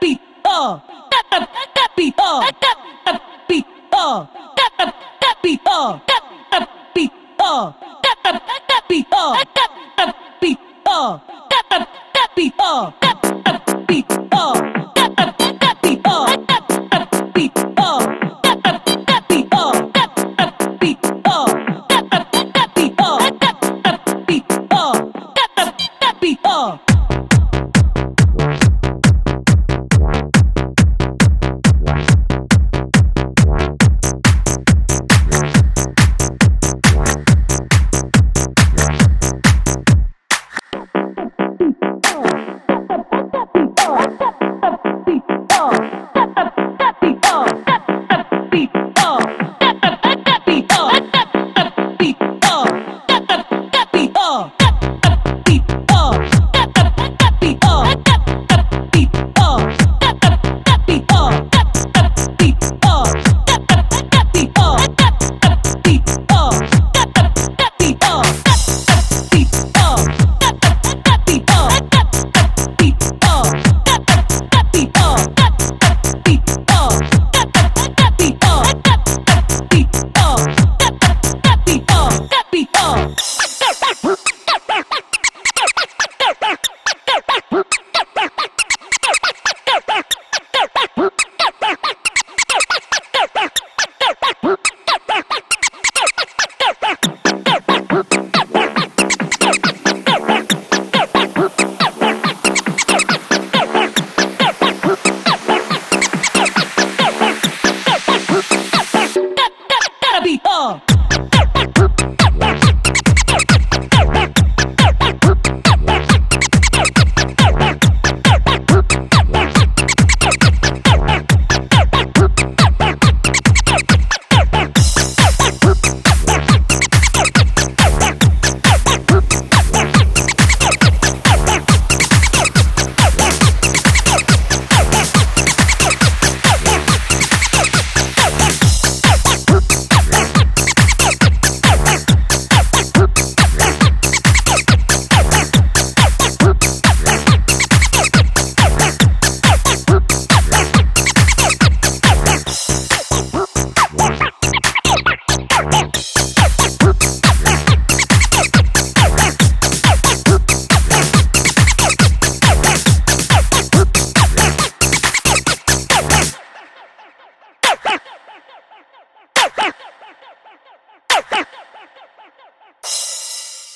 beat up. That that that beat up. That that beat up. That that that beat up. That that beat up. That that that beat up. That that beat up. That that that beat up. That that beat up. That that that beat up. That that beat up. That that that beat up. That that beat up.